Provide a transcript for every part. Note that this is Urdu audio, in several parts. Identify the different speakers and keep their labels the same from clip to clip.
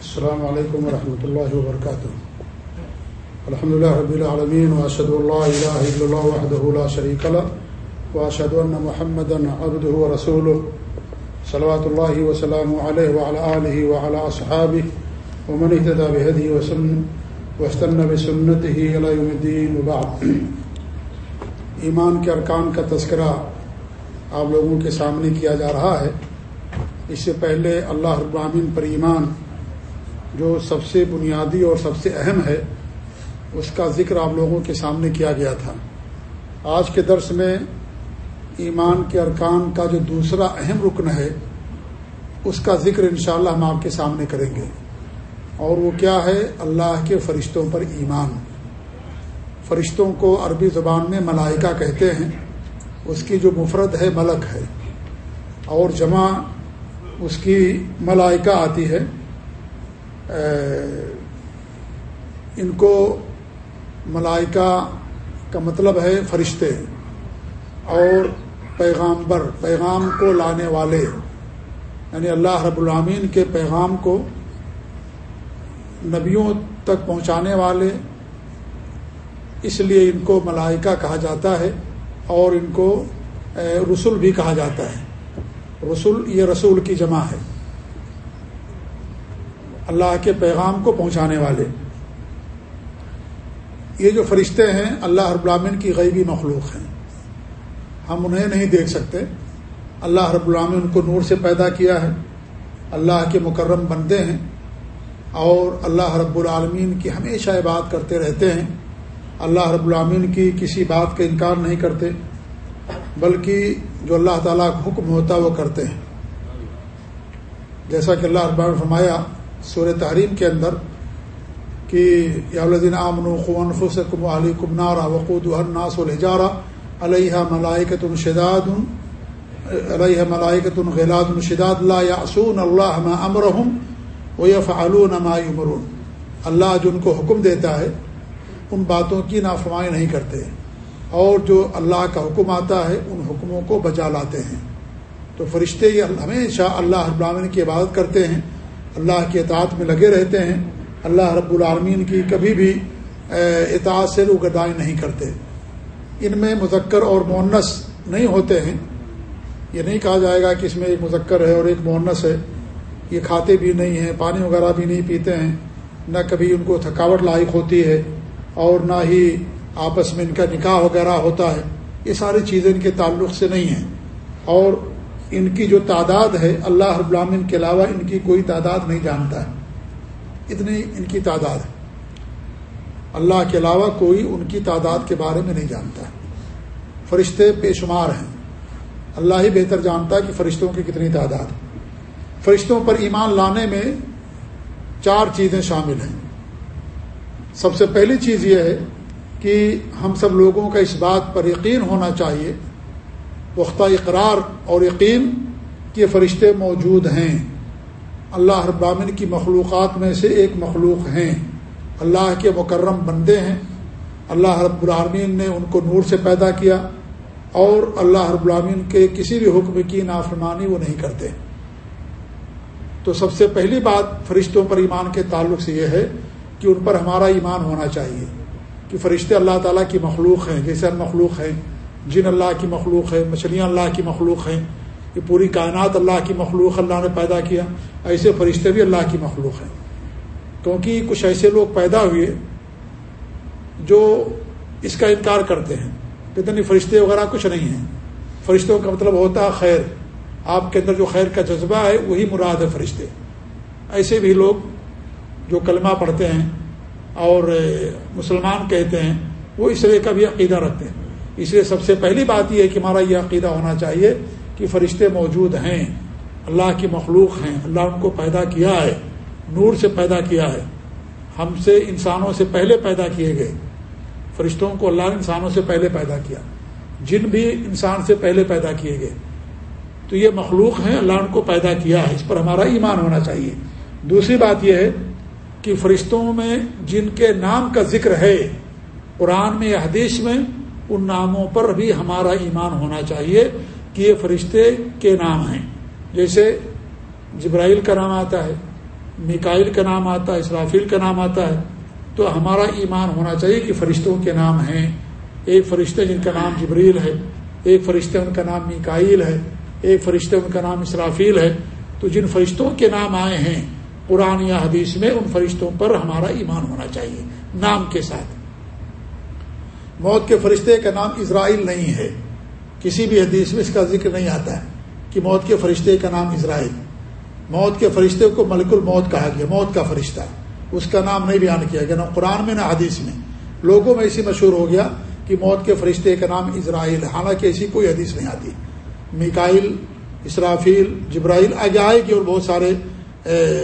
Speaker 1: السلام علیکم ورحمۃ اللہ وبرکاتہ الحمد لله رب العالمين واشهد ان لا اله الا الله وحده لا شريك له واشهد ان محمدا عبده ورسوله. صلوات الله وسلامه عليه وعلى اله وعلى اصحابه ومن اهتدى بهديه وسن، واستنى بسنته الى يوم الدين وبعد. ایمان کے ارکان کا تذکرہ آپ لوگوں کے سامنے کیا جا رہا ہے۔ اس سے پہلے اللہ رب العالمین پر ایمان جو سب سے بنیادی اور سب سے اہم ہے، اس کا ذکر آپ لوگوں کے سامنے کیا گیا تھا۔ آج کے درس میں ایمان کے ارکان کا جو دوسرا اہم رکن ہے، اس کا ذکر انشاءاللہ ہم آپ کے سامنے کریں گے۔ اور وہ کیا ہے؟ اللہ کے فرشتوں پر ایمان۔ فرشتوں کو عربی زبان میں ملائکہ کہتے ہیں۔ اس کی جو مفرد ہے، ملک ہے۔ اور جمع اس کی ملائکہ آتی ہے۔ ان کو ملائکہ کا مطلب ہے فرشتے اور پیغامبر، پیغام کو لانے والے یعنی اللہ رب العامین کے پیغام کو نبیوں تک پہنچانے والے، اس لیے ان کو ملائکہ کہا جاتا ہے اور ان کو رسول بھی کہا جاتا ہے۔ رسول، یہ رسول کی جمع ہے۔ اللہ کے پیغام کو پہنچانے والے۔ یہ جو فرشتے ہیں، اللہ رب العامن کی غیبی مخلوق ہیں۔ ہم انہیں نہیں دیکھ سکتے۔ اللہ رب العامن ان کو نور سے پیدا کیا ہے۔ اللہ کے مکرم بندے ہیں۔ اور اللہ رب العالمین کی ہمیشہ بات کرتے رہتے ہیں۔ اللہ رب العامین کی کسی بات کا انکار نہیں کرتے، بلکہ جو اللہ تعالیٰ کا حکم ہوتا وہ کرتے ہیں۔ جیسا کہ اللہ رب فرمایا سور تحریم کے اندر کہ یادین امن خوان فسکم علی کم نارا وقود الناس الجارہ علیہ ملائکت الشداد علیہ ملائکت الغلاد الشداد اللہ یاسون اللہ امرحم و یف ما عمرون اللہ جو ان کو حکم دیتا ہے، ان باتوں کی نافرمائی نہیں کرتے۔ اور جو اللہ کا حکم آتا ہے، ان حکموں کو بجا لاتے ہیں۔ تو فرشتے یہ ہمیشہ اللہ ابراہین کی عبادت کرتے ہیں۔ اللہ کے اطاعت میں لگے رہتے ہیں، اللہ رب العالمین کی کبھی بھی اطاعت سے روگردائی نہیں کرتے۔ ان میں مذکر اور مونس نہیں ہوتے ہیں۔ یہ نہیں کہا جائے گا کہ اس میں ایک مذکر ہے اور ایک مونس ہے۔ یہ کھاتے بھی نہیں ہیں، پانی وغیرہ بھی نہیں پیتے ہیں۔ نہ کبھی ان کو تھکاوٹ لائق ہوتی ہے اور نہ ہی آپس میں ان کا نکاح وغیرہ ہوتا ہے۔ یہ ساری چیزیں ان کے تعلق سے نہیں ہیں۔ اور ان کی جو تعداد ہے اللہ رب العالمین کے علاوہ ان کی کوئی تعداد نہیں جانتا ہے۔ اتنی ان کی تعداد ہے۔ اللہ کے علاوہ کوئی ان کی تعداد کے بارے میں نہیں جانتا۔ ہے فرشتے بے شمار ہیں۔ اللہ ہی بہتر جانتا ہے کہ فرشتوں کی کتنی تعداد فرشتوں پر ایمان لانے میں چار چیزیں شامل ہیں۔ سب سے پہلی چیز یہ ہے کہ ہم سب لوگوں کا اس بات پر یقین ہونا چاہیے پختہ اقرار اور یقین کے فرشتے موجود ہیں۔ اللہ ابامن کی مخلوقات میں سے ایک مخلوق ہیں۔ اللہ کے مکرم بندے ہیں۔ اللہ رب العالمین نے ان کو نور سے پیدا کیا اور اللہ رب العالمین کے کسی بھی حکم کی نافرمانی وہ نہیں کرتے۔ تو سب سے پہلی بات فرشتوں پر ایمان کے تعلق سے یہ ہے کہ ان پر ہمارا ایمان ہونا چاہیے کہ فرشتے اللہ تعالیٰ کی مخلوق ہیں، جیسے ہم مخلوق ہیں۔ جن اللہ کی مخلوق ہے مچھلیاں اللہ کی مخلوق ہیں، یہ پوری کائنات اللہ کی مخلوق اللہ نے پیدا کیا، ایسے فرشتے بھی اللہ کی مخلوق ہیں۔ کیونکہ کچھ ایسے لوگ پیدا ہوئے جو اس کا انکار کرتے ہیں۔ کہتے نہیں فرشتے وغیرہ کچھ نہیں ہیں۔ فرشتوں کا مطلب ہوتا ہے خیر۔ آپ کے اندر جو خیر کا جذبہ ہے، وہی مراد ہے فرشتے۔ ایسے بھی لوگ جو کلمہ پڑھتے ہیں اور مسلمان کہتے ہیں، وہ اس طرح کا بھی عقیدہ رکھتے ہیں۔ اس لیے سب سے پہلی بات یہ ہے کہ ہمارا یہ عقیدہ ہونا چاہیے کہ فرشتے موجود ہیں، اللہ کی مخلوق ہیں، اللہ ان کو پیدا کیا ہے، نور سے پیدا کیا ہے۔ ہم سے انسانوں سے پہلے پیدا کیے گئے۔ فرشتوں کو اللہ انسانوں سے پہلے پیدا کیا۔ جن بھی انسان سے پہلے پیدا کیے گئے۔ تو یہ مخلوق ہیں، اللہ ان کو پیدا کیا ہے۔ اس پر ہمارا ایمان ہونا چاہیے۔ دوسری بات یہ ہے کہ فرشتوں میں جن کے نام کا ذکر ہے، قرآن میں یا حدیث میں ان ناموں پر بھی ہمارا ایمان ہونا چاہیے کہ یہ فرشتے کے نام ہیں۔ جیسے جبرائیل کا نام آتا ہے میکائل کا نام آتا ہے، اسرافیل کا نام آتا ہے، تو ہمارا ایمان ہونا چاہیے کہ فرشتوں کے نام ہیں۔ ایک فرشتہ جن کا نام جبریل ہے، ایک فرشتہ ان کا نام میکائل ہے، ایک فرشتہ ان کا نام اسرافیل ہے۔ تو جن فرشتوں کے نام آئے ہیں، قرآن یا حدیث میں ان فرشتوں پر ہمارا ایمان ہونا چاہیے، نام کے ساتھ۔ موت کے فرشتے کا نام اسرائیل نہیں ہے۔ کسی بھی حدیث میں اس کا ذکر نہیں آتا ہے کہ موت کے فرشتے کا نام اسرائیل۔ موت کے فرشتے کو ملک الموت کہا گیا، موت کا فرشتہ۔ اس کا نام نہیں بیان کیا گیا، نہ قرآن میں نہ حدیث میں۔ لوگوں میں ایسی مشہور ہو گیا کہ موت کے فرشتے کا نام اسرائیل، حالانکہ ایسی کوئی حدیث نہیں آتی۔ میکائل اسرافیل، جبرائیل، آگے آئے گی اور بہت سارے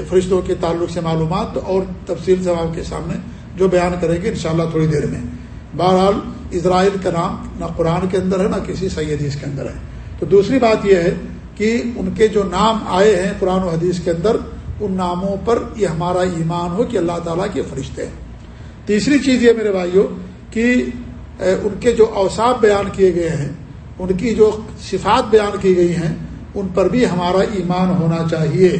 Speaker 1: فرشتوں کے تعلق سے معلومات اور تفصیل سے کے سامنے جو بیان کریں گے انشاءاللہ تھوڑی دیر میں۔ بہرحال اسرائیل کا نام نہ قرآن کے اندر ہے نہ کسی صحیح حدیث کے اندر ہے۔ تو دوسری بات یہ ہے کہ ان کے جو نام آئے ہیں قرآن و حدیث کے اندر، ان ناموں پر یہ ہمارا ایمان ہو کہ اللہ تعالیٰ کے فرشتے ہیں۔ تیسری چیز یہ میرے بھائیوں کہ ان کے جو اوساف بیان کیے گئے ہیں، ان کی جو صفات بیان کی گئی ہیں، ان پر بھی ہمارا ایمان ہونا چاہیے۔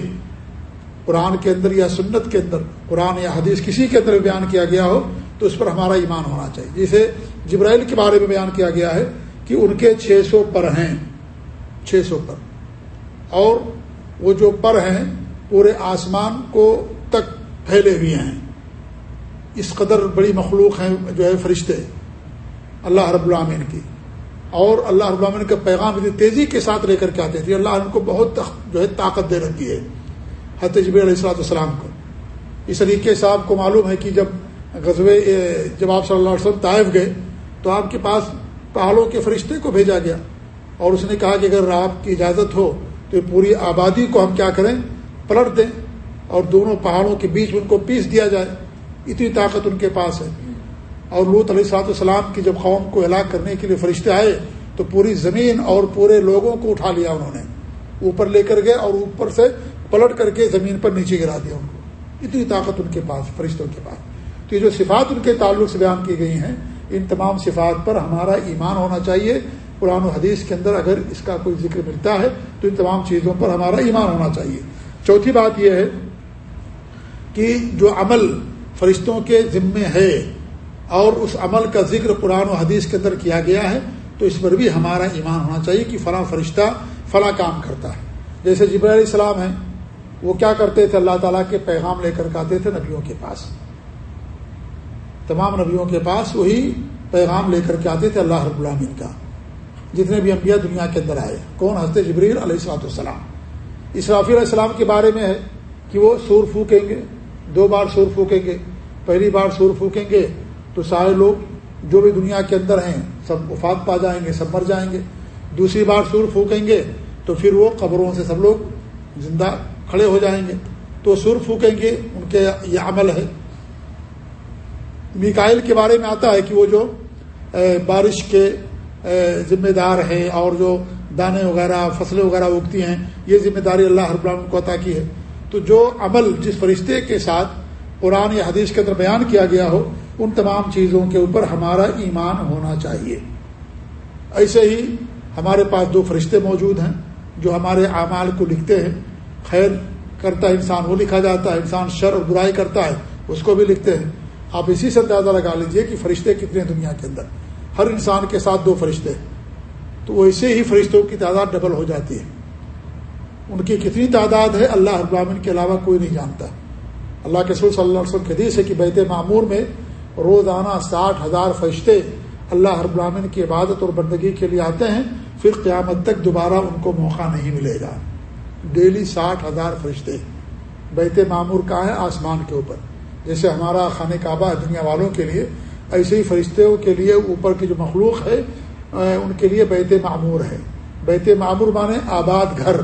Speaker 1: قرآن کے اندر یا سنت کے اندر، قرآن یا حدیث کسی کے اندر بیان کیا گیا ہو تو اس پر ہمارا ایمان ہونا چاہیے۔ جسے جبرائیل کے بارے میں بیان کیا گیا ہے کہ ان کے چھ سو پر ہیں۔ چھ سو پر۔ اور وہ جو پر ہیں، پورے آسمان کو تک پھیلے ہوئے ہیں۔ اس قدر بڑی مخلوق ہیں جو ہے فرشتے۔ اللہ رب العامین کی۔ اور اللہ رب العامین کا پیغام اتنی تیزی کے ساتھ لے کر کے آتے تھے۔ اللہ ان کو بہت جو ہے طاقت دے رکھی ہے۔ حتجب علیہ السلاۃ السلام کو۔ اس طریقے سے آپ کو معلوم ہے کہ جب غزوے جب آپ صلی اللہ علیہ وسلم طائف گئے، تو آپ کے پاس پہاڑوں کے فرشتے کو بھیجا گیا۔ اور اس نے کہا کہ اگر آپ کی اجازت ہو، تو پوری آبادی کو ہم کیا کریں؟ پلٹ دیں اور دونوں پہاڑوں کے بیچ ان کو پیس دیا جائے۔ اتنی طاقت ان کے پاس ہے۔ اور لوت علیہ سات السلام کی جب قوم کو ہلاک کرنے کے لیے فرشتے آئے، تو پوری زمین اور پورے لوگوں کو اٹھا لیا انہوں نے۔ اوپر لے کر گئے اور اوپر سے پلٹ کر کے زمین پر نیچے گرا دیا ان کو۔ اتنی طاقت ان کے پاس، فرشتوں کے پاس۔ تو یہ جو صفات ان کے تعلق سے بیان کی گئی ہیں، ان تمام صفات پر ہمارا ایمان ہونا چاہیے۔ قرآن و حدیث کے اندر اگر اس کا کوئی ذکر ملتا ہے، تو ان تمام چیزوں پر ہمارا ایمان ہونا چاہیے۔ چوتھی بات یہ ہے کہ جو عمل فرشتوں کے ذمے ہے اور اس عمل کا ذکر قرآن و حدیث کے اندر کیا گیا ہے، تو اس پر بھی ہمارا ایمان ہونا چاہیے کہ فلاں فرشتہ فلاں کام کرتا ہے۔ جیسے جبر علیہ السلام ہیں، وہ کیا کرتے تھے؟ اللہ تعالیٰ کے پیغام لے کر کے آتے تھے نبیوں کے پاس۔ تمام نبیوں کے پاس وہی پیغام لے کر کے آتے تھے اللہ رب العامین کا، جتنے بھی انبیاء دنیا کے اندر آئے۔ کون؟ ہنستے جبریل علیہ السلاۃ السلام اسرافی علیہ السلام کے بارے میں ہے کہ وہ سور پھونکیں گے، دو بار سور پھونکیں گے، پہلی بار سور پھونکیں گے تو سارے لوگ جو بھی دنیا کے اندر ہیں، سب وفات پا جائیں گے، سب مر جائیں گے۔ دوسری بار سور پھونکیں گے تو پھر وہ قبروں سے سب لوگ زندہ کھڑے ہو جائیں گے۔ تو سر پھونکیں گے، ان کے یہ عمل ہے۔ میکائل کے بارے میں آتا ہے کہ وہ جو بارش کے ذمہ دار ہیں اور جو دانے وغیرہ، فصلیں وغیرہ اگتی ہیں، یہ ذمہ داری اللہ رب العالمین کو عطا کی ہے۔ تو جو عمل جس فرشتے کے ساتھ قرآن یا حدیث کے اندر بیان کیا گیا ہو، ان تمام چیزوں کے اوپر ہمارا ایمان ہونا چاہیے۔ ایسے ہی ہمارے پاس دو فرشتے موجود ہیں جو ہمارے اعمال کو لکھتے ہیں۔ خیر کرتا ہے انسان وہ لکھا جاتا ہے، انسان شر اور برائی کرتا ہے، اس کو بھی لکھتے ہیں۔ آپ اسی سے اندازہ لگا لیجیے کہ فرشتے کتنے دنیا کے اندر۔ ہر انسان کے ساتھ دو فرشتے تو ویسے ہی فرشتوں کی تعداد ڈبل ہو جاتی ہے۔ ان کی کتنی تعداد ہے اللہ ابامن کے علاوہ کوئی نہیں جانتا۔ اللہ کے سور صلی اللہ علیہ وسلم حدیث ہے کہ بیت معمور میں روزانہ ساٹھ ہزار فرشتے اللہ ہر براہین کی عبادت اور بندگی کے لیے آتے ہیں۔ پھر قیامت تک دوبارہ ان کو موقع نہیں ملے گا۔ ڈیلی ساٹھ ہزار فرشتے۔ بیت معمور کا ہے آسمان کے اوپر۔ جیسے ہمارا خانہ کعبہ دنیا والوں کے لیے، ایسے ہی فرشتوں کے لیے اوپر کی جو مخلوق ہے ان کے لیے بیت معمور ہے۔ بیت معمور مانے آباد گھر۔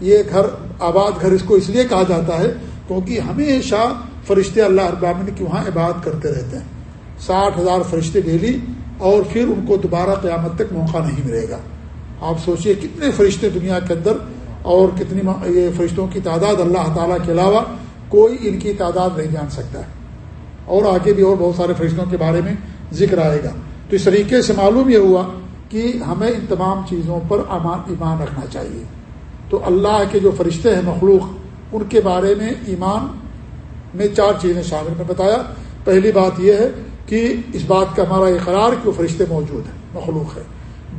Speaker 1: یہ گھر، آباد گھر اس کو اس لیے کہا جاتا ہے کیونکہ ہمیشہ فرشتے اللہ ابامن کی وہاں عبادت کرتے رہتے ہیں۔ ساٹھ ہزار فرشتے ڈیلی اور پھر ان کو دوبارہ قیامت تک موقع نہیں ملے گا۔ آپ سوچئے کتنے فرشتے دنیا کے اندر اور کتنی یہ فرشتوں کی تعداد اللہ تعالیٰ کے علاوہ کوئی ان کی تعداد نہیں جان سکتا ہے۔ اور آگے بھی اور بہت سارے فرشتوں کے بارے میں ذکر آئے گا۔ تو اس طریقے سے معلوم یہ ہوا کہ ہمیں ان تمام چیزوں پر امان ایمان رکھنا چاہیے۔ تو اللہ کے جو فرشتے ہیں مخلوق، ان کے بارے میں ایمان میں چار چیزیں شامل۔ میں بتایا، پہلی بات یہ ہے کہ اس بات کا ہمارا اقرار کہ وہ فرشتے موجود ہیں، مخلوق ہے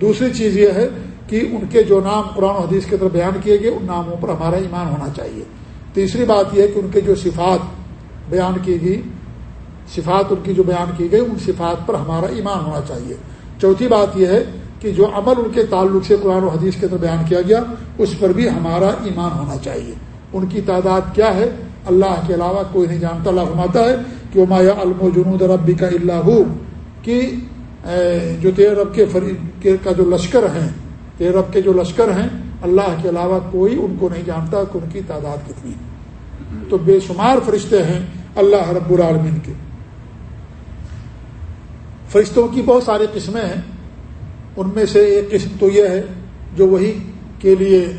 Speaker 1: دوسری چیز یہ ہے کہ ان کے جو نام قرآن و حدیث کے طرف بیان کیے گئے، ان ناموں پر ہمارا ایمان ہونا چاہیے۔ تیسری بات یہ ہے کہ ان کے جو صفات بیان کی گئی، صفات ان کی جو بیان کی گئی، ان صفات پر ہمارا ایمان ہونا چاہیے۔ چوتھی بات یہ ہے کہ جو عمل ان کے تعلق سے قرآن و حدیث کے اندر بیان کیا گیا، اس پر بھی ہمارا ایمان ہونا چاہیے۔ ان کی تعداد کیا ہے؟ اللہ کے علاوہ کوئی نہیں جانتا۔ اللہ فرماتا ہے کہ مایا علم و جنود ربی کا اللہ کہ جو تیر رب کے کا جو لشکر ہیں تیر رب کے جو لشکر ہیں اللہ کے علاوہ کوئی ان کو نہیں جانتا کہ ان کی تعداد کتنی ہے۔ تو بے شمار فرشتے ہیں اللہ رب العالمین کے۔ فرشتوں کی بہت ساری قسمیں ہیں۔ ان میں سے ایک قسم تو یہ ہے جو وہی کے لیے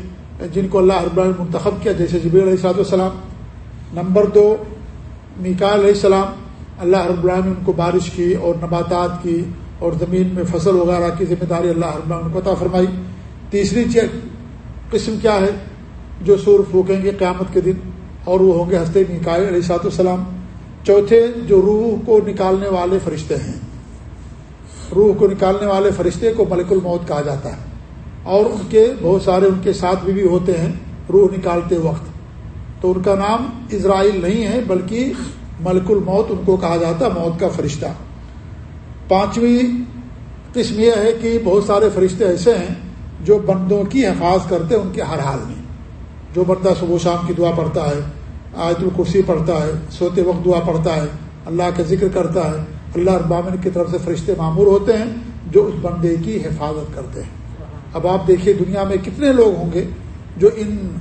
Speaker 1: جن کو اللہ رب العالمین منتخب کیا، جیسے جبیر علیہ السلاۃ والسلام۔ نمبر دو میکا علیہ السلام۔ اللہ رب العالمین ان کو بارش کی اور نباتات کی اور زمین میں فصل وغیرہ کی ذمہ داری اللہ رب العالمین کو عطا فرمائی۔ تیسری قسم کیا ہے جو سور پھونکیں گے قیامت کے دن اور وہ ہوں گے ہنستے میکائے علیہ سات السلام چوتھے جو روح کو نکالنے والے فرشتے ہیں۔ روح کو نکالنے والے فرشتے کو ملک الموت کہا جاتا ہے۔ اور ان کے بہت سارے ان کے ساتھ بھی, بھی ہوتے ہیں روح نکالتے وقت۔ تو ان کا نام اسرائیل نہیں ہے بلکہ ملک الموت ان کو کہا جاتا موت کا فرشتہ۔ پانچویں قسم یہ ہے کہ بہت سارے فرشتے ایسے ہیں جو بندوں کی حفاظ کرتے ان کے ہر حال میں۔ جو بندہ صبح و شام کی دعا پڑھتا ہے، آیت الکرسی پڑھتا ہے، سوتے وقت دعا پڑھتا ہے، اللہ کا ذکر کرتا ہے، اللہ ابامن کی طرف سے فرشتے معمور ہوتے ہیں، جو اس بندے کی حفاظت کرتے ہیں۔ اب آپ دیکھیے دنیا میں کتنے لوگ ہوں گے جو ان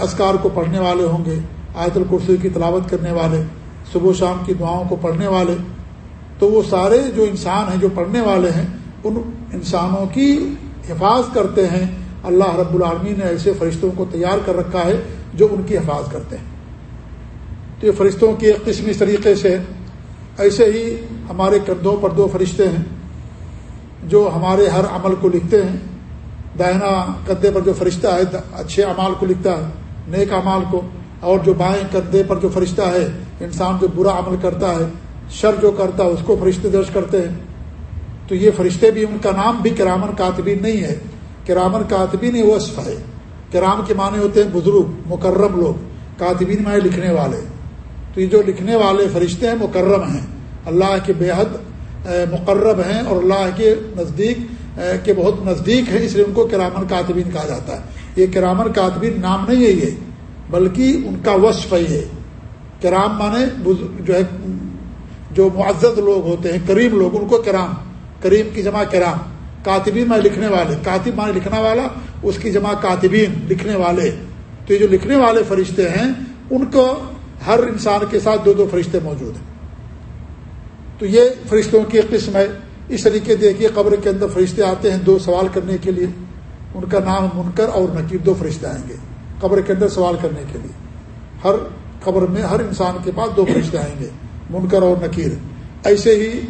Speaker 1: اسکار کو پڑھنے والے ہوں گے، آیت الکرسی کی تلاوت کرنے والے، صبح و شام کی دعاؤں کو پڑھنے والے۔ تو وہ سارے جو انسان ہیں، جو پڑھنے والے ہیں، ان انسانوں کی حفاظ کرتے ہیں، اللہ رب العالمین نے ایسے فرشتوں کو تیار کر رکھا ہے جو ان کی حفاظ کرتے ہیں۔ تو یہ فرشتوں کی ایک قسم اس طریقے سے ایسے ہی ہمارے کندھوں پر دو فرشتے ہیں جو ہمارے ہر عمل کو لکھتے ہیں۔ دائنا کندھے پر جو فرشتہ ہے، اچھے اعمال کو لکھتا ہے، نیک اعمال کو۔ اور جو بائیں کندھے پر جو فرشتہ ہے، انسان جو برا عمل کرتا ہے، شر جو کرتا ہے، اس کو فرشتے درج کرتے ہیں۔ تو یہ فرشتے بھی ان کا نام بھی کرامن کاتبین نہیں ہے۔ کرامن کاتبین وصف ہے۔ کرام کے معنی ہوتے ہیں بزرگ، مکرم لوگ، کاتبین معنی لکھنے والے۔ تو یہ جو لکھنے والے فرشتے ہیں، مکرم ہیں۔ اللہ کے بے حد مقرب ہیں اور اللہ کے نزدیک کے بہت نزدیک ہیں، اس لیے ان کو کرامن کاتبین کہا جاتا ہے۔ یہ کرامن کاتبین نام نہیں ہے یہ، بلکہ ان کا وصف ہے یہ۔ کرام مانے جو ہے، جو معزز لوگ ہوتے ہیں، کریم لوگ، ان کو کرام کریم کی جمع کرام، کاتبین میں لکھنے والے، کاتب مانے لکھنے والا، اس کی جمع کاتبین لکھنے والے۔ تو یہ جو لکھنے والے فرشتے ہیں، ان کو ہر انسان کے ساتھ دو دو فرشتے موجود ہیں۔ تو یہ فرشتوں کی ایک قسم ہے۔ اس طریقے دیکھیے، قبر کے اندر فرشتے آتے ہیں دو سوال کرنے کے لیے۔ ان کا نام منکر اور نکیر دو فرشتے آئیں گے۔ قبر کے اندر سوال کرنے کے لیے۔ ہر قبر میں ہر انسان کے پاس دو فرشتے آئیں گے، منکر اور نکیر ایسے ہی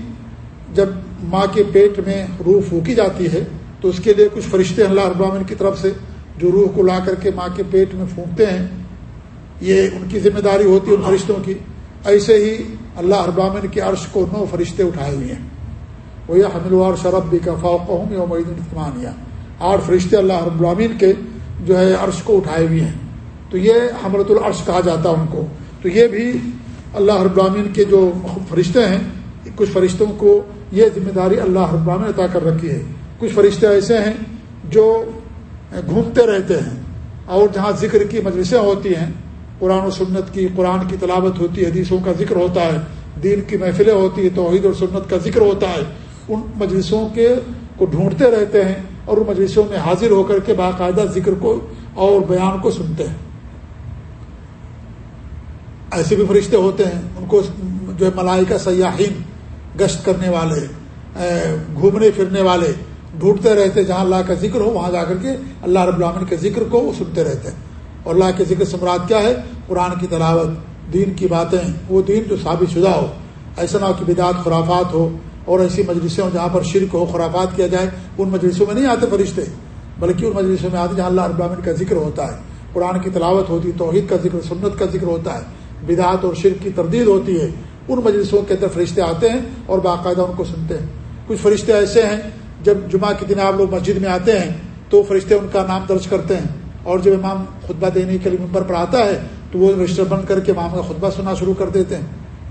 Speaker 1: جب ماں کے پیٹ میں روح پھونکی جاتی ہے، تو اس کے لیے کچھ فرشتے اللہ ابامن کی طرف سے جو روح کو لا کر کے ماں کے پیٹ میں پھونکتے ہیں، یہ ان کی ذمہ داری ہوتی ہے ان فرشتوں کی۔ ایسے ہی اللہ ابامن کے عرش کو نو فرشتے اٹھائے ہوئے ہیں۔ وہ یہ حمل شرف بھی کا فوق ہوں یا آٹھ فرشتے اللہ رب العامین کے جو ہے عرش کو اٹھائے ہوئے ہیں۔ تو یہ حملت العرش کہا جاتا ہے ان کو۔ تو یہ بھی اللہ رب کے جو فرشتے ہیں کچھ فرشتوں کو یہ ذمہ داری اللہ رب العامین عطا کر رکھی ہے۔ کچھ فرشتے ایسے ہیں جو گھومتے رہتے ہیں اور جہاں ذکر کی مجلسیں ہوتی ہیں، قرآن و سنت کی، قرآن کی تلاوت ہوتی ہے حدیثوں کا ذکر ہوتا ہے، دین کی محفلیں ہوتی ہے توحید اور سنت کا ذکر ہوتا ہے۔ ان مجلسوں کے کو ڈھونڈتے رہتے ہیں اور ان مجلسوں میں حاضر ہو کر کے باقاعدہ ذکر کو اور بیان کو سنتے ہیں۔ ایسے بھی فرشتے ہوتے ہیں، ان کو جو ہے ملائی کا سیاحین گشت کرنے والے گھومنے پھرنے والے ڈھونڈتے رہتے، جہاں اللہ کا ذکر ہو، وہاں جا کر کے اللہ رب العامن کے ذکر کو وہ سنتے رہتے ہیں۔ اور اللہ کے ذکر سے مراد کیا ہے؟ قرآن کی تلاوت، دین کی باتیں، وہ دین جو ثابت شدہ ہو۔ ایسا نہ ہو کہ بدعت، خرافات ہو اور ایسی مجلسیں ہوں جہاں پر شرک ہو، خرافات کیا جائے، ان مجلسوں میں نہیں آتے فرشتے، بلکہ ان مجلسوں میں آتے جہاں اللہ ابامن کا ذکر ہوتا ہے۔ قرآن کی تلاوت ہوتی ہے توحید کا ذکر، سنت کا ذکر ہوتا ہے۔ بدعت اور شرک کی تردید ہوتی ہے۔ ان مجلسوں کے اندر فرشتے آتے ہیں اور باقاعدہ ان کو سنتے ہیں۔ کچھ فرشتے ایسے ہیں، جب جمعہ کے دن آپ لوگ مسجد میں آتے ہیں، تو فرشتے ان کا نام درج کرتے ہیں۔ اور جب امام خطبہ دینے کے لیے ممبر پر آتا ہے، تو وہ رجسٹر بند کر کے امام کا خطبہ سننا شروع کر دیتے ہیں۔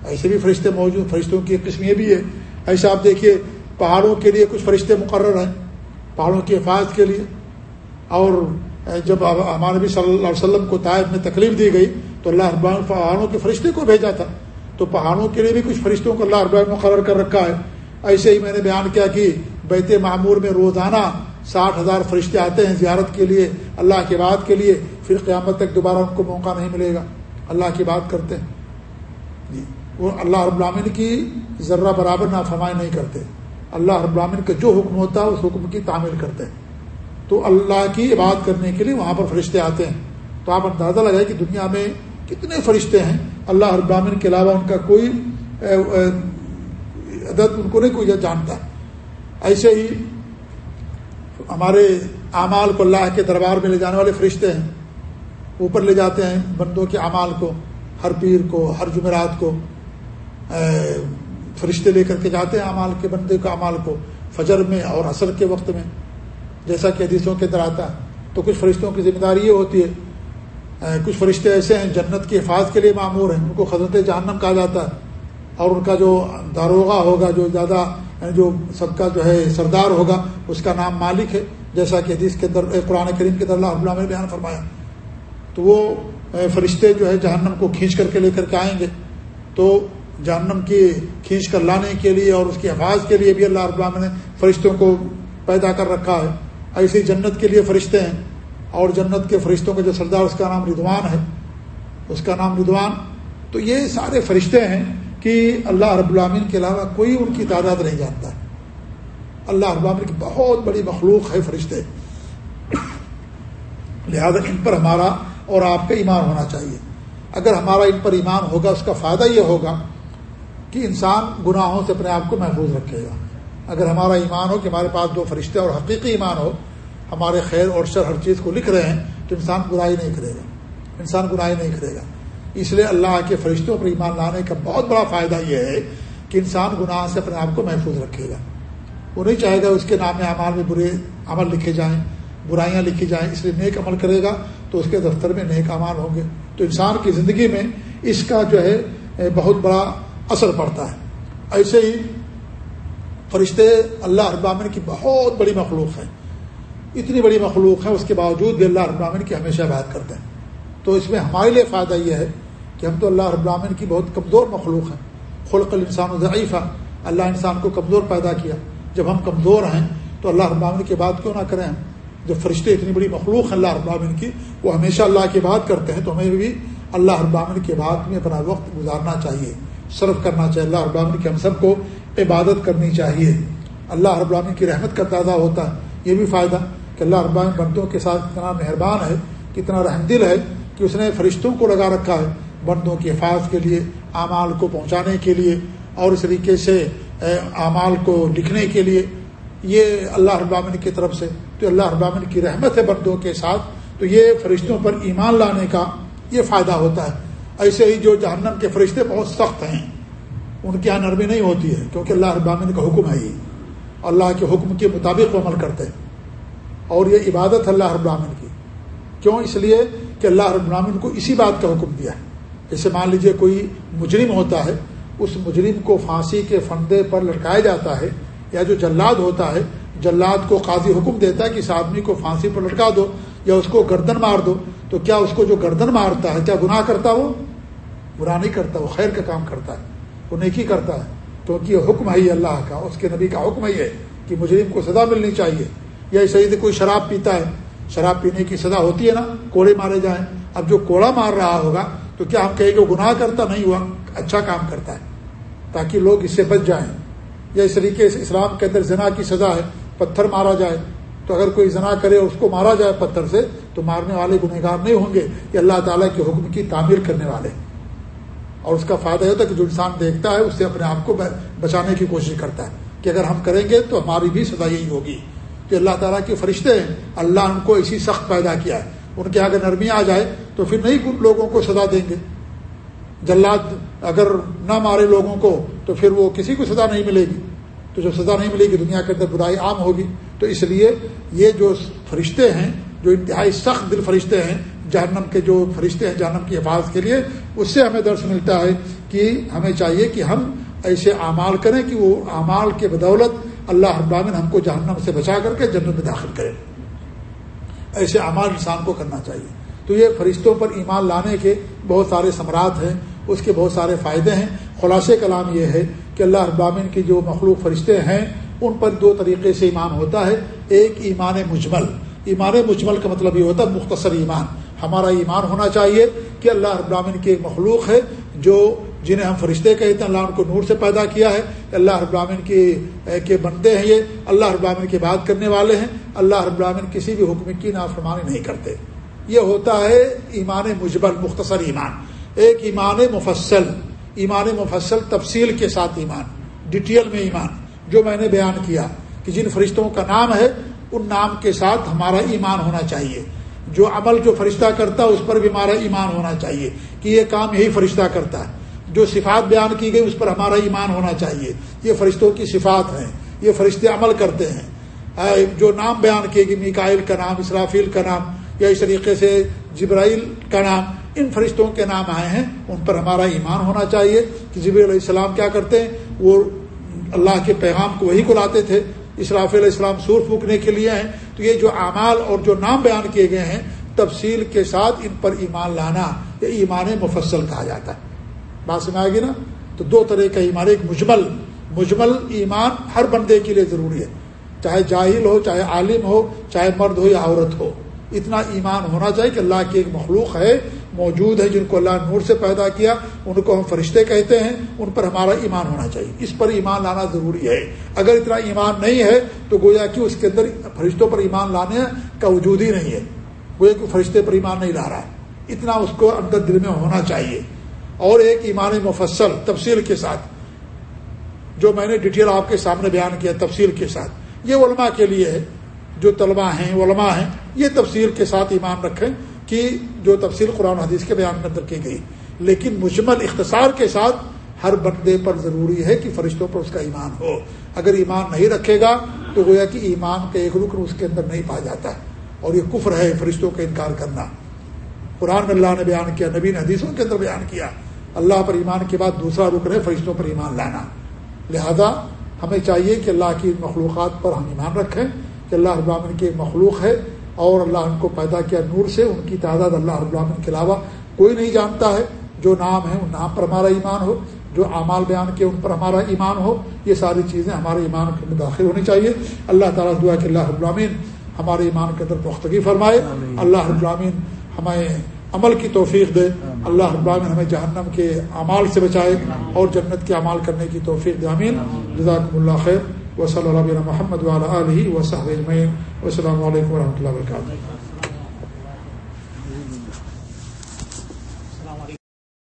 Speaker 1: ایسے بھی فرشتے موجود، فرشتوں کی قسم یہ بھی ہے ایسا آپ دیکھیے، پہاڑوں کے لیے کچھ فرشتے مقرر ہیں، پہاڑوں کی حفاظت کے لیے۔ اور جب ہمارے نبی صلی اللہ علیہ وسلم کو طائف میں تکلیف دی گئی، تو اللہ پہاڑوں کے فرشتے کو بھیجا تھا۔ تو پہاڑوں کے لیے بھی کچھ فرشتوں کو اللہ ابان مقرر کر رکھا ہے۔ ایسے ہی میں نے بیان کیا کہ بیت معمور میں روزانہ ساٹھ ہزار فرشتے آتے ہیں زیارت کے لیے، اللہ کی بات کے لیے، پھر قیامت تک دوبارہ ان کو موقع نہیں ملے گا۔ اللہ کی بات کرتے ہیں۔ جی وہ اللہ رب العامن کی ذرہ برابر نافرمائی نہیں کرتے۔ اللہ رب العامن کا جو حکم ہوتا ہے، اس حکم کی تعمیل کرتے ہیں۔ تو اللہ کی عبادت کرنے کے لیے وہاں پر فرشتے آتے ہیں۔ تو آپ اندازہ لگائے کہ دنیا میں کتنے فرشتے ہیں؟ اللہ رب العامن کے علاوہ ان کا کوئی عدد ان کو نہیں کوئی جانتا۔ ایسے ہی ہمارے اعمال کو اللہ کے دربار میں لے جانے والے فرشتے ہیں۔ اوپر لے جاتے ہیں بندوں کے اعمال کو، ہر پیر کو، ہر جمعرات کو۔ فرشتے لے کر کے جاتے ہیں اعمال کے بندے کے اعمال کو، فجر میں اور عصر کے وقت میں۔ جیسا کہ حدیثوں کے اندر آتا ہے۔ تو کچھ فرشتوں کی ذمہ داری یہ ہوتی ہے کچھ فرشتے ایسے ہیں جنت کی حفاظت کے لیے معمور ہیں، ان کو خزرت جہنم کہا جاتا ہے۔ اور ان کا جو داروغہ ہوگا، جو زیادہ یعنی جو سب کا جو ہے سردار ہوگا، اس کا نام مالک ہے۔ جیسا کہ حدیث کے اندر قرآن کریم کے اندر اللہ اللہ نے بیان فرمایا۔ تو وہ فرشتے جو ہے جہنم کو کھینچ کر کے لے کر کے آئیں گے۔ تو جہنم کی کھینچ کر لانے کے لیے اور اس کی حفاظ کے لیے بھی اللہ ابلام نے فرشتوں کو پیدا کر رکھا ہے۔ ایسی جنت کے لیے فرشتے ہیں۔ اور جنت کے فرشتوں کا جو سردار، اس کا نام ردوان ہے، اس کا نام ردوان تو یہ سارے فرشتے ہیں کہ اللہ رب العامین کے علاوہ کوئی ان کی تعداد نہیں جانتا۔ اللہ رب العامین کی بہت بڑی مخلوق ہے فرشتے۔ لہذا ان پر ہمارا اور آپ کا ایمان ہونا چاہیے۔ اگر ہمارا ان پر ایمان ہوگا، اس کا فائدہ یہ ہوگا کہ انسان گناہوں سے اپنے آپ کو محفوظ رکھے گا۔ اگر ہمارا ایمان ہو کہ ہمارے پاس دو فرشتے اور حقیقی ایمان ہو ہمارے خیر اور شر ہر چیز کو لکھ رہے ہیں تو انسان برائی نہیں کرے گا۔ انسان گناہی نہیں کرے گا۔ اس لیے اللہ کے فرشتوں پر ایمان لانے کا بہت بڑا فائدہ یہ ہے کہ انسان گناہ سے اپنے آپ کو محفوظ رکھے گا۔ وہ نہیں چاہے گا اس کے نام اعمال میں برے عمل لکھے جائیں، برائیاں لکھی جائیں، اس لیے نیک عمل کرے گا تو اس کے دفتر میں نیک اعمال ہوں گے۔ تو انسان کی زندگی میں اس کا جو ہے بہت بڑا اثر پڑتا ہے۔ ایسے ہی فرشتے اللہ ابامن کی بہت بڑی مخلوق ہے اتنی بڑی مخلوق ہے، اس کے باوجود بھی اللہ ابامن کی ہمیشہ بات کرتے ہیں۔ تو اس میں ہمارے لیے فائدہ یہ ہے کہ ہم تو اللہ رب العامن کی بہت کمزور مخلوق ہیں۔ خلق الانسان ضعیف ہے اللہ انسان کو کمزور پیدا کیا۔ جب ہم کمزور ہیں تو اللہ رب العامن کی بات کیوں نہ کریں ہم؟ جب فرشتے اتنی بڑی مخلوق ہیں اللہ رب العامن کی، وہ ہمیشہ اللہ کی بات کرتے ہیں، تو ہمیں بھی اللہ رب العامن کی بات میں اپنا وقت گزارنا چاہیے۔ صرف کرنا چاہیے، اللہ رب العامن کی ہم سب کو عبادت کرنی چاہیے۔ اللہ رب العامن کی رحمت کا تعداد ہوتا ہے۔ یہ بھی فائدہ کہ اللہ رب بندوں کے ساتھ اتنا مہربان ہے، کتنا رحم دل ہے کہ اس نے فرشتوں کو لگا رکھا ہے بندوں کی حفاظت کے لیے، اعمال کو پہنچانے کے لیے اور اس طریقے سے اعمال کو لکھنے کے لیے۔ یہ اللہ ابامن کی طرف سے، تو اللہ ابامن کی رحمت ہے بندوں کے ساتھ۔ تو یہ فرشتوں پر ایمان لانے کا یہ فائدہ ہوتا ہے۔ ایسے ہی جو جہنم کے فرشتے بہت سخت ہیں، ان کی یہاں نرمی نہیں ہوتی ہے، کیونکہ اللہ ابامن کا حکم ہے یہ۔ اللہ کے حکم کے مطابق وہ عمل کرتے ہیں۔ اور یہ عبادت اللہ ابامن کی۔ کیوں اس لیے کہ اللہ رب العالمین کو اسی بات کا حکم دیا ہے۔ جیسے مان لیجیے کوئی مجرم ہوتا ہے، اس مجرم کو پھانسی کے فندے پر لٹکایا جاتا ہے یا جو جلاد ہوتا ہے، جلاد کو قاضی حکم دیتا ہے کہ اس آدمی کو پھانسی پر لٹکا دو یا اس کو گردن مار دو۔ تو کیا اس کو جو گردن مارتا ہے، کیا گناہ کرتا وہ؟ برا نہیں کرتا، وہ خیر کا کام کرتا ہے، وہ نیکی کرتا ہے۔ کیونکہ یہ حکم ہے اللہ کا؟ اس کے نبی کا حکم ہے کہ مجرم کو سزا ملنی چاہیے۔ یا صحیح کوئی شراب پیتا ہے، شراب پینے کی سزا ہوتی ہے نا، کوڑے مارے جائیں۔ اب جو کوڑا مار رہا ہوگا، تو کیا ہم کہیں گے گناہ کرتا نہیں ہوا؟ اچھا کام کرتا ہے، تاکہ لوگ اس سے بچ جائیں۔ یا اس طریقے سے اسلام کے اندر زنا کی سزا ہے، پتھر مارا جائے۔ تو اگر کوئی زنا کرے اس کو مارا جائے پتھر سے، تو مارنے والے گنہگار نہیں ہوں گے۔ یہ اللہ تعالیٰ کے حکم کی تعمیر کرنے والے اور اس کا فائدہ یہ ہوتا ہے کہ جو انسان دیکھتا ہے اس سے اپنے آپ کو بچانے کی کوشش کرتا ہے کہ اگر ہم کریں گے تو ہماری بھی سزا یہی ہوگی۔ کہ اللہ تعالیٰ کے فرشتے ہیں، اللہ ان کو اسی سخت پیدا کیا ہے۔ ان کے اگر نرمی آ جائے تو پھر نہیں لوگوں کو سزا دیں گے۔ جلاد اگر نہ مارے لوگوں کو تو پھر وہ کسی کو سزا نہیں ملے گی۔ تو جو سزا نہیں ملے گی، دنیا کے اندر برائی عام ہوگی۔ تو اس لیے یہ جو فرشتے ہیں، جو انتہائی سخت دل فرشتے ہیں، جہنم کے جو فرشتے ہیں، جہنم کی حفاظت کے لیے اس سے ہمیں درس ملتا ہے کہ ہمیں چاہیے کہ ہم ایسے اعمال کریں کہ وہ اعمال کے بدولت اللہ ابامن ہم کو جہنم سے بچا کر کے جنت میں داخل کریں ایسے اعمال انسان کو کرنا چاہیے۔ تو یہ فرشتوں پر ایمان لانے کے بہت سارے ثمرات ہیں، اس کے بہت سارے فائدے ہیں۔ خلاص کلام یہ ہے کہ اللہ ابامن کی جو مخلوق فرشتے ہیں، ان پر دو طریقے سے ایمان ہوتا ہے۔ ایک ایمان مجمل۔ ایمان مجمل کا مطلب یہ ہوتا ہے مختصر ایمان۔ ہمارا ایمان ہونا چاہیے کہ اللہ ابراہین کی ایک مخلوق ہے جو جنہیں ہم فرشتے کہتے ہیں، اللہ ان کو نور سے پیدا کیا ہے۔ اللہ ابراہین کے کے بنتے ہیں یہ۔ اللہ ابراہین کی بات کرنے والے ہیں۔ اللہ ابراہین کسی بھی حکم کی نافرمانی نہیں کرتے۔ یہ ہوتا ہے ایمان مجبل مختصر ایمان۔ ایک ایمان مفصل ایمان مفصل تفصیل کے ساتھ ایمان، ڈیٹیل میں ایمان، جو میں نے بیان کیا کہ جن فرشتوں کا نام ہے، ان نام کے ساتھ ہمارا ایمان ہونا چاہیے۔ جو عمل جو فرشتہ کرتا ہے، اس پر بھی ہمارا ایمان ہونا چاہیے کہ یہ کام یہی فرشتہ کرتا ہے۔ جو صفات بیان کی گئی، اس پر ہمارا ایمان ہونا چاہیے۔ یہ فرشتوں کی صفات ہیں، یہ فرشتے عمل کرتے ہیں۔ جو نام بیان کیے گی میکائل کا نام، اسرافیل کا نام، یا اس طریقے سے جبرائیل کا نام، ان فرشتوں کے نام آئے ہیں، ان پر ہمارا ایمان ہونا چاہیے کہ جبری علیہ السلام کیا کرتے ہیں؟ وہ اللہ کے پیغام کو وہی کو لاتے تھے۔ اسراف علیہ السلام سور پھونکنے کے لیے ہیں۔ تو یہ جو اعمال اور جو نام بیان کیے گئے ہیں، تفصیل کے ساتھ ان پر ایمان لانا، یہ ایمان مفصل کہا جاتا ہے۔ بات سمجھ آئے گی نا؟ تو دو طرح کا ایمان، ایک مجمل۔ مجمل ایمان ہر بندے کے لیے ضروری ہے۔ چاہے جاہل ہو، چاہے عالم ہو، چاہے مرد ہو یا عورت ہو۔ اتنا ایمان ہونا چاہیے کہ اللہ کی ایک مخلوق ہے۔ موجود ہے جن کو اللہ نور سے پیدا کیا، ان کو ہم فرشتے کہتے ہیں، ان پر ہمارا ایمان ہونا چاہیے۔ اس پر ایمان لانا ضروری ہے۔ اگر اتنا ایمان نہیں ہے، تو گویا کہ اس کے اندر فرشتوں پر ایمان لانے کا وجود ہی نہیں ہے؟ گویا کہ فرشتے پر ایمان نہیں لا رہا ہے؟ اتنا اس کو اندر دل میں ہونا چاہیے۔ اور ایک ایمان مفصل تفصیل کے ساتھ، جو میں نے ڈیٹیل آپ کے سامنے بیان کیا تفصیل کے ساتھ، یہ علماء کے لیے ہے۔ جو طلباء ہیں، علماء ہیں، یہ تفصیل کے ساتھ ایمان رکھیں۔ کہ جو تفصیل قرآن حدیث کے بیان میں اندر کی گئی۔ لیکن مجمل اختصار کے ساتھ ہر بندے پر ضروری ہے کہ فرشتوں پر اس کا ایمان ہو۔ اگر ایمان نہیں رکھے گا تو گویا کہ ایمان کا ایک رکن اس کے اندر نہیں پا جاتا۔ ہے اور یہ کفر ہے فرشتوں کا انکار کرنا۔ قرآن میں اللہ نے بیان کیا، نبی نے حدیثوں کے اندر بیان کیا۔ اللہ پر ایمان کے بعد دوسرا رکن ہے فرشتوں پر ایمان لانا۔ لہذا ہمیں چاہیے کہ اللہ کی مخلوقات پر ہم ایمان رکھیں، کہ اللہ ابامن کی ایک مخلوق ہے۔ اور اللہ ان کو پیدا کیا نور سے ان کی تعداد اللہ رب العالمین کے علاوہ کوئی نہیں جانتا ہے۔ جو نام ہے ان نام پر ہمارا ایمان ہو جو اعمال بیان کیے ان پر ہمارا ایمان ہو۔ یہ ساری چیزیں ہمارے ایمان کے اندر داخل ہونی چاہیے۔ اللہ تعالیٰ دعا کہ اللہ رب العالمین ہمارے ایمان کے اندر پختگی فرمائے۔ اللہ رب العالمین ہمیں عمل کی توفیق دے۔ اللہ رب العالمین ہمیں جہنم کے اعمال سے بچائے اور جنت کے اعمال کرنے کی توفیق دے۔ امین جزاکم اللہ خیر۔ وصلی اللہ محمد وعلیٰ علیہ وصحب السلام علیکم و رحمۃ اللہ وبرکاتہ